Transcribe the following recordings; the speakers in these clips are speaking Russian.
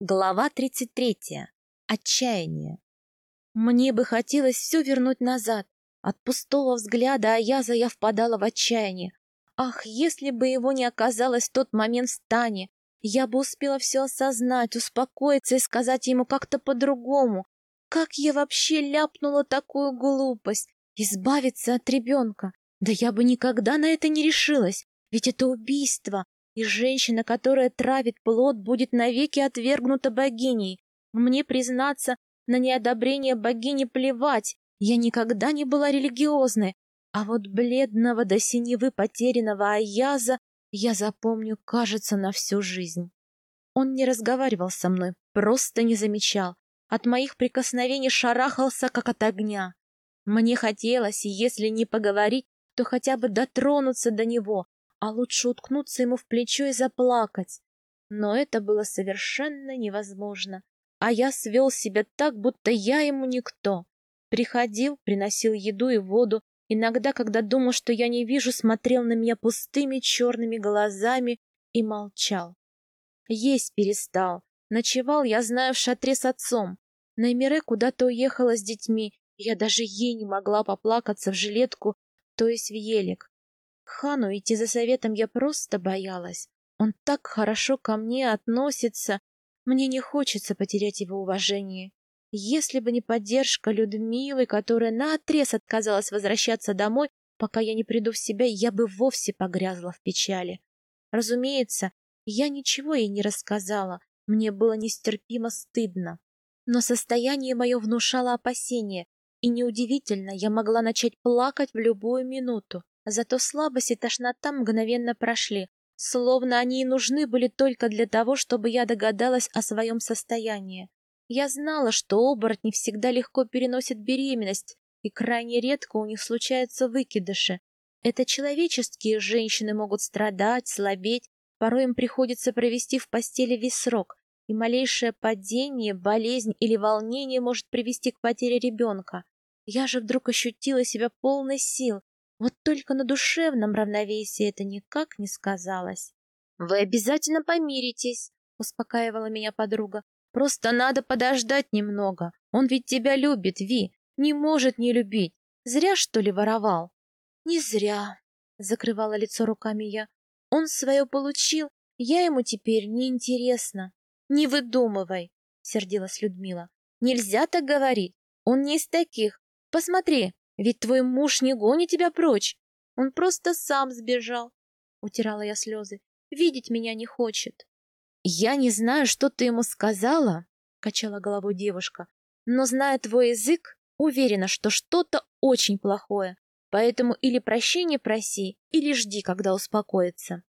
Глава 33. Отчаяние. Мне бы хотелось все вернуть назад. От пустого взгляда Аяза я впадала в отчаяние. Ах, если бы его не оказалось в тот момент в стане, я бы успела все осознать, успокоиться и сказать ему как-то по-другому. Как я вообще ляпнула такую глупость? Избавиться от ребенка? Да я бы никогда на это не решилась, ведь это убийство, и женщина, которая травит плод, будет навеки отвергнута богиней. Мне, признаться, на неодобрение богини плевать, я никогда не была религиозной, а вот бледного до синевы потерянного Аяза я запомню, кажется, на всю жизнь. Он не разговаривал со мной, просто не замечал. От моих прикосновений шарахался, как от огня. Мне хотелось, если не поговорить, то хотя бы дотронуться до него, а лучше уткнуться ему в плечо и заплакать. Но это было совершенно невозможно. А я свел себя так, будто я ему никто. Приходил, приносил еду и воду, иногда, когда думал, что я не вижу, смотрел на меня пустыми черными глазами и молчал. Есть перестал. Ночевал, я знаю, в шатре с отцом. Наймире куда-то уехала с детьми, я даже ей не могла поплакаться в жилетку, то есть в елик. К хану идти за советом я просто боялась. Он так хорошо ко мне относится. Мне не хочется потерять его уважение. Если бы не поддержка Людмилы, которая наотрез отказалась возвращаться домой, пока я не приду в себя, я бы вовсе погрязла в печали. Разумеется, я ничего ей не рассказала, мне было нестерпимо стыдно. Но состояние мое внушало опасения, и неудивительно, я могла начать плакать в любую минуту. Зато слабость и тошнота мгновенно прошли, словно они и нужны были только для того, чтобы я догадалась о своем состоянии. Я знала, что оборотни всегда легко переносят беременность, и крайне редко у них случаются выкидыши. Это человеческие женщины могут страдать, слабеть, порой им приходится провести в постели весь срок, и малейшее падение, болезнь или волнение может привести к потере ребенка. Я же вдруг ощутила себя полной сил, вот только на душевном равновесии это никак не сказалось. — Вы обязательно помиритесь, — успокаивала меня подруга. — Просто надо подождать немного. Он ведь тебя любит, Ви, не может не любить. Зря, что ли, воровал? — Не зря, — закрывала лицо руками я. Он свое получил, я ему теперь неинтересна. — Не выдумывай, — сердилась Людмила. — Нельзя так говорить. Он не из таких. Посмотри, ведь твой муж не гонит тебя прочь. Он просто сам сбежал. Утирала я слезы. Видеть меня не хочет. Я не знаю, что ты ему сказала, качала головой девушка, но, зная твой язык, уверена, что что-то очень плохое. Поэтому или прощения проси, или жди, когда успокоится.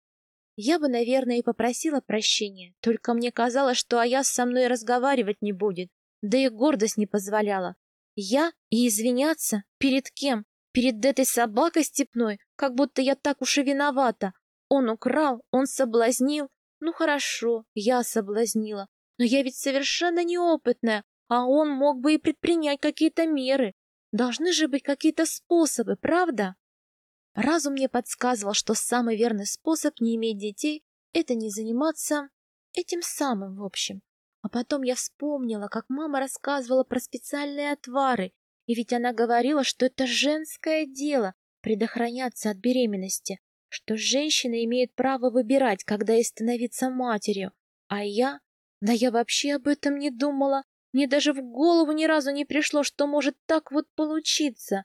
Я бы, наверное, и попросила прощения, только мне казалось, что Аяс со мной разговаривать не будет, да и гордость не позволяла. Я и извиняться? Перед кем? Перед этой собакой степной? Как будто я так уж и виновата. Он украл, он соблазнил. Ну хорошо, я соблазнила. Но я ведь совершенно неопытная, а он мог бы и предпринять какие-то меры. Должны же быть какие-то способы, правда? Разум мне подсказывал, что самый верный способ не иметь детей — это не заниматься этим самым, в общем. А потом я вспомнила, как мама рассказывала про специальные отвары, и ведь она говорила, что это женское дело предохраняться от беременности, что женщина имеет право выбирать, когда ей становиться матерью. А я? Да я вообще об этом не думала. Мне даже в голову ни разу не пришло, что может так вот получиться.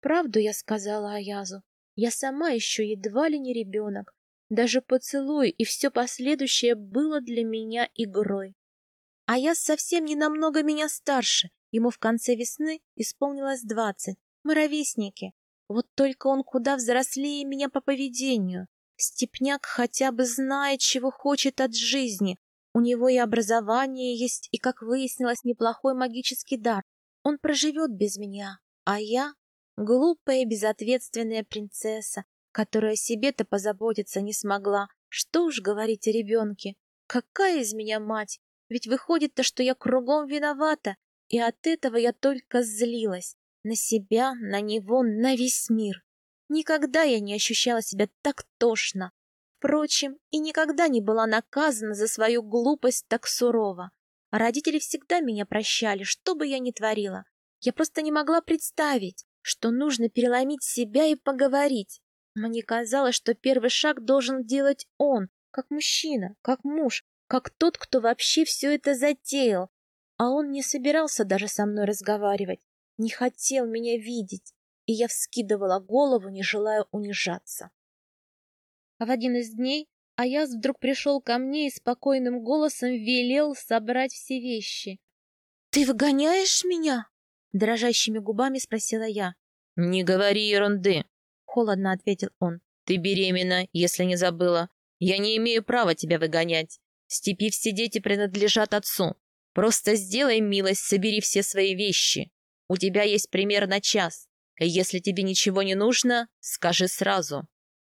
Правду я сказала Аязу. Я сама еще едва ли не ребенок. Даже поцелуй и все последующее было для меня игрой. А я совсем не намного меня старше. Ему в конце весны исполнилось двадцать. Мы ровесники. Вот только он куда взрослее меня по поведению. Степняк хотя бы знает, чего хочет от жизни. У него и образование есть, и, как выяснилось, неплохой магический дар. Он проживет без меня. А я — глупая безответственная принцесса, которая себе-то позаботиться не смогла. Что уж говорить о ребенке. Какая из меня мать? Ведь выходит-то, что я кругом виновата, и от этого я только злилась. На себя, на него, на весь мир. Никогда я не ощущала себя так тошно. Впрочем, и никогда не была наказана за свою глупость так сурово. Родители всегда меня прощали, что бы я ни творила. Я просто не могла представить, что нужно переломить себя и поговорить. Мне казалось, что первый шаг должен делать он, как мужчина, как муж, как тот, кто вообще все это затеял. А он не собирался даже со мной разговаривать, не хотел меня видеть, и я вскидывала голову, не желая унижаться. А в один из дней Аяс вдруг пришел ко мне и спокойным голосом велел собрать все вещи. — Ты выгоняешь меня? — дрожащими губами спросила я. — Не говори ерунды, — холодно ответил он. — Ты беременна, если не забыла. Я не имею права тебя выгонять. В степи все дети принадлежат отцу. Просто сделай милость, собери все свои вещи. У тебя есть примерно час. Если тебе ничего не нужно, скажи сразу.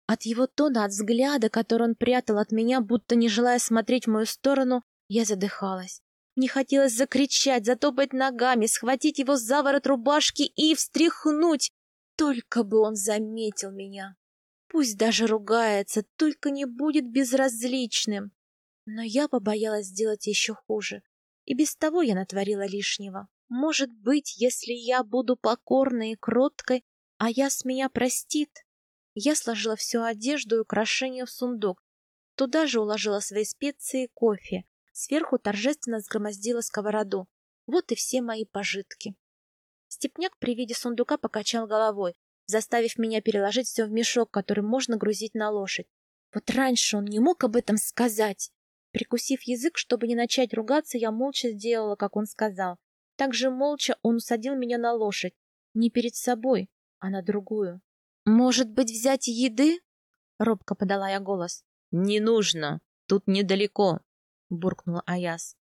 От его тона, от взгляда, который он прятал от меня, будто не желая смотреть в мою сторону, я задыхалась. Мне хотелось закричать, затопать ногами, схватить его за ворот рубашки и встряхнуть. Только бы он заметил меня. Пусть даже ругается, только не будет безразличным. Но я побоялась сделать еще хуже. И без того я натворила лишнего. Может быть, если я буду покорной и кроткой, а я с меня простит, я сложила всю одежду и украшения в сундук. Туда же уложила свои специи и кофе. Сверху торжественно сгромоздила сковороду. Вот и все мои пожитки. Степняк при виде сундука покачал головой, заставив меня переложить все в мешок, который можно грузить на лошадь. Вот раньше он не мог об этом сказать. Прикусив язык, чтобы не начать ругаться, я молча сделала, как он сказал. Также молча он усадил меня на лошадь. Не перед собой, а на другую. «Может быть, взять еды?» — робко подала я голос. «Не нужно. Тут недалеко», — буркнула Аяс.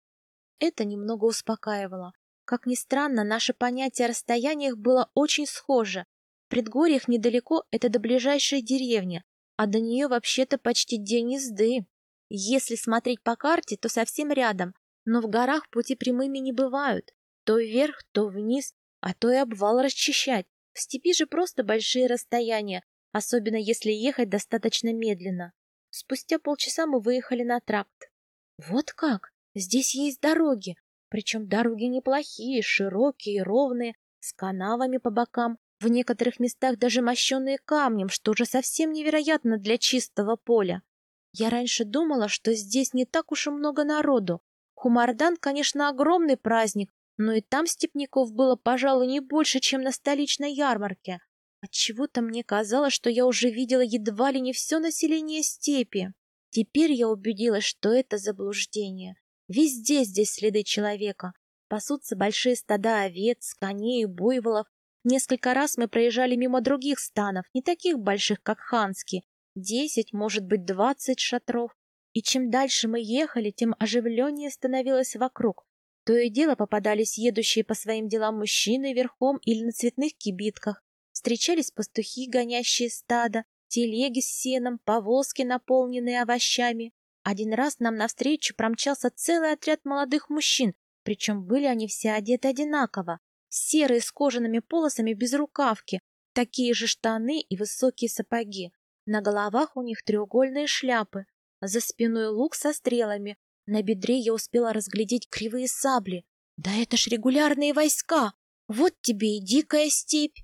Это немного успокаивало. Как ни странно, наше понятие о расстояниях было очень схоже. В предгорьях недалеко — это до ближайшей деревни, а до нее вообще-то почти день езды. Если смотреть по карте, то совсем рядом, но в горах пути прямыми не бывают. То вверх, то вниз, а то и обвал расчищать. В степи же просто большие расстояния, особенно если ехать достаточно медленно. Спустя полчаса мы выехали на тракт. Вот как! Здесь есть дороги, причем дороги неплохие, широкие ровные, с канавами по бокам, в некоторых местах даже мощенные камнем, что уже совсем невероятно для чистого поля. Я раньше думала, что здесь не так уж и много народу. Хумардан, конечно, огромный праздник, но и там степняков было, пожалуй, не больше, чем на столичной ярмарке. Отчего-то мне казалось, что я уже видела едва ли не все население степи. Теперь я убедилась, что это заблуждение. Везде здесь следы человека. Пасутся большие стада овец, коней и буйволов. Несколько раз мы проезжали мимо других станов, не таких больших, как ханские. Десять, может быть, двадцать шатров. И чем дальше мы ехали, тем оживленнее становилось вокруг. То и дело попадались едущие по своим делам мужчины верхом или на цветных кибитках. Встречались пастухи, гонящие стадо, телеги с сеном, повозки, наполненные овощами. Один раз нам навстречу промчался целый отряд молодых мужчин, причем были они все одеты одинаково. Серые с кожаными полосами без рукавки, такие же штаны и высокие сапоги. На головах у них треугольные шляпы, за спиной лук со стрелами, на бедре я успела разглядеть кривые сабли. Да это ж регулярные войска! Вот тебе и дикая степь!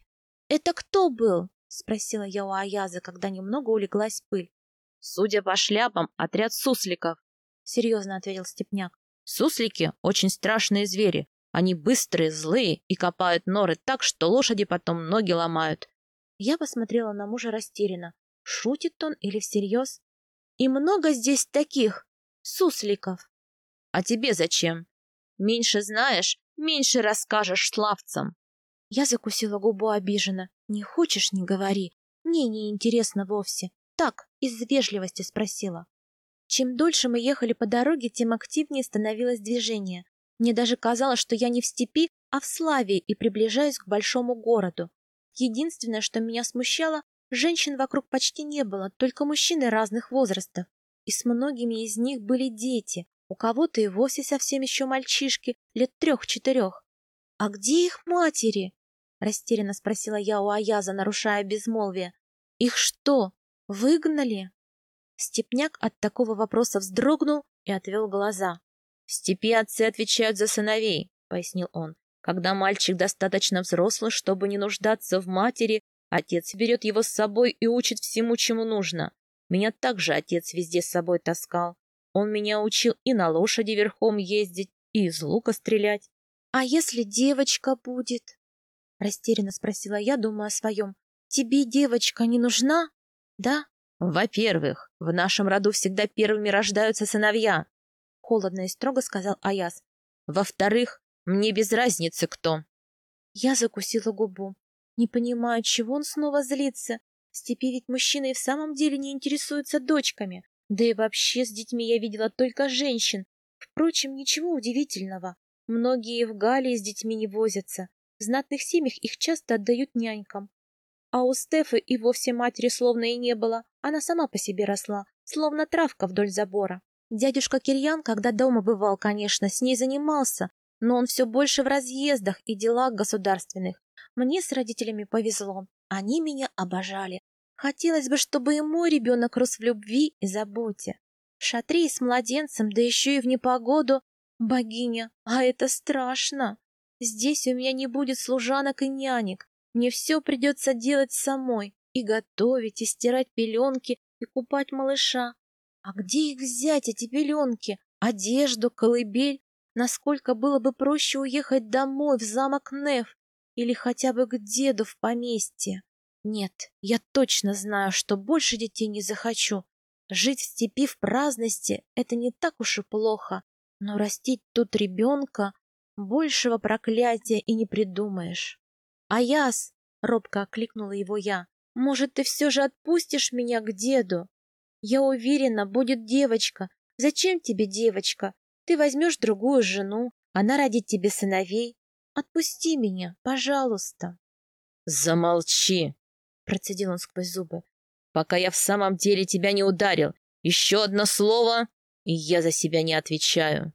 Это кто был? Спросила я у Аяза, когда немного улеглась пыль. Судя по шляпам, отряд сусликов. Серьезно ответил Степняк. Суслики — очень страшные звери. Они быстрые, злые и копают норы так, что лошади потом ноги ломают. Я посмотрела на мужа растерянно. Шутит он или всерьез? И много здесь таких? Сусликов. А тебе зачем? Меньше знаешь, меньше расскажешь славцам. Я закусила губу обиженно. Не хочешь, не говори. Мне не интересно вовсе. Так, из вежливости спросила. Чем дольше мы ехали по дороге, тем активнее становилось движение. Мне даже казалось, что я не в степи, а в Славии и приближаюсь к большому городу. Единственное, что меня смущало, женщин вокруг почти не было, только мужчины разных возрастов и с многими из них были дети, у кого-то и вовсе совсем еще мальчишки, лет трех-четырех. — А где их матери? — растерянно спросила я у Аяза, нарушая безмолвие. — Их что, выгнали? Степняк от такого вопроса вздрогнул и отвел глаза. В степи отцы отвечают за сыновей, — пояснил он. Когда мальчик достаточно взрослый, чтобы не нуждаться в матери, отец берет его с собой и учит всему, чему нужно. Меня также отец везде с собой таскал. Он меня учил и на лошади верхом ездить, и из лука стрелять. — А если девочка будет? — растерянно спросила я, думая о своем. — Тебе девочка не нужна? Да? — Во-первых, в нашем роду всегда первыми рождаются сыновья, — холодно и строго сказал Аяс. — Во-вторых, мне без разницы кто. Я закусила губу. Не понимаю, чего он снова злится. В степи ведь мужчины и в самом деле не интересуются дочками. Да и вообще с детьми я видела только женщин. Впрочем, ничего удивительного. Многие в Галлии с детьми не возятся. В знатных семьях их часто отдают нянькам. А у Стефы и вовсе матери словно и не было. Она сама по себе росла, словно травка вдоль забора. Дядюшка Кирьян, когда дома бывал, конечно, с ней занимался, но он все больше в разъездах и делах государственных. Мне с родителями повезло. Они меня обожали. Хотелось бы, чтобы и мой ребенок рос в любви и заботе. В шатре с младенцем, да еще и в непогоду. Богиня, а это страшно. Здесь у меня не будет служанок и нянек. Мне все придется делать самой. И готовить, и стирать пеленки, и купать малыша. А где их взять, эти пеленки? Одежду, колыбель? насколько было бы проще уехать домой, в замок Неф, или хотя бы к деду в поместье. Нет, я точно знаю, что больше детей не захочу. Жить в степи в праздности — это не так уж и плохо, но растить тут ребенка большего проклятия и не придумаешь. «Аяс!» — робко окликнула его я. «Может, ты все же отпустишь меня к деду? Я уверена, будет девочка. Зачем тебе девочка? Ты возьмешь другую жену, она родит тебе сыновей. Отпусти меня, пожалуйста. Замолчи, процедил он сквозь зубы. Пока я в самом деле тебя не ударил. Еще одно слово, и я за себя не отвечаю.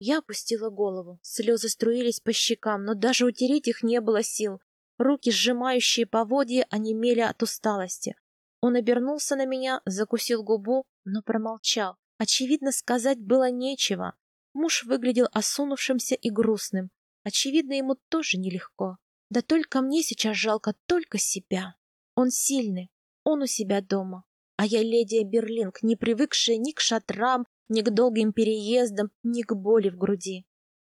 Я опустила голову. Слезы струились по щекам, но даже утереть их не было сил. Руки, сжимающие поводья, онемели от усталости. Он обернулся на меня, закусил губу, но промолчал. Очевидно, сказать было нечего. Муж выглядел осунувшимся и грустным. Очевидно, ему тоже нелегко. Да только мне сейчас жалко только себя. Он сильный, он у себя дома. А я леди Берлинг, не привыкшая ни к шатрам, ни к долгим переездам, ни к боли в груди.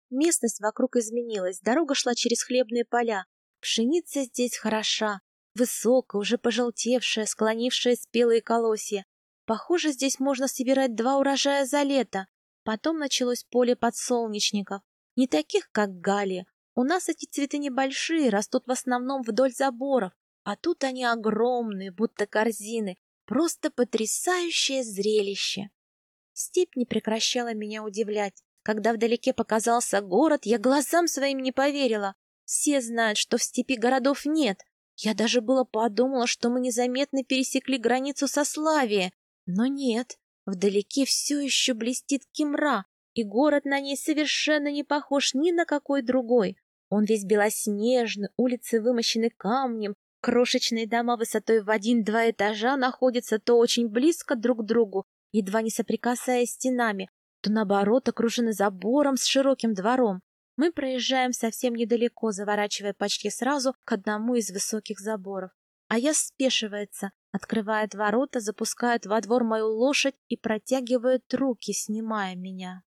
Местность вокруг изменилась, дорога шла через хлебные поля. Пшеница здесь хороша, высокая, уже пожелтевшая, склонившая спелые колосья. Похоже, здесь можно собирать два урожая за лето. Потом началось поле подсолнечников. Не таких, как Галия. У нас эти цветы небольшие, растут в основном вдоль заборов. А тут они огромные, будто корзины. Просто потрясающее зрелище. Степь не прекращала меня удивлять. Когда вдалеке показался город, я глазам своим не поверила. Все знают, что в степи городов нет. Я даже было подумала, что мы незаметно пересекли границу со Славией, но нет, вдалеке все еще блестит Кимра, и город на ней совершенно не похож ни на какой другой. Он весь белоснежный, улицы вымощены камнем, крошечные дома высотой в один-два этажа находятся то очень близко друг к другу, едва не соприкасаясь стенами, то наоборот окружены забором с широким двором. Мы проезжаем совсем недалеко, заворачивая почти сразу к одному из высоких заборов. А я спешивается, открывает ворота, запускает во двор мою лошадь и протягивает руки, снимая меня.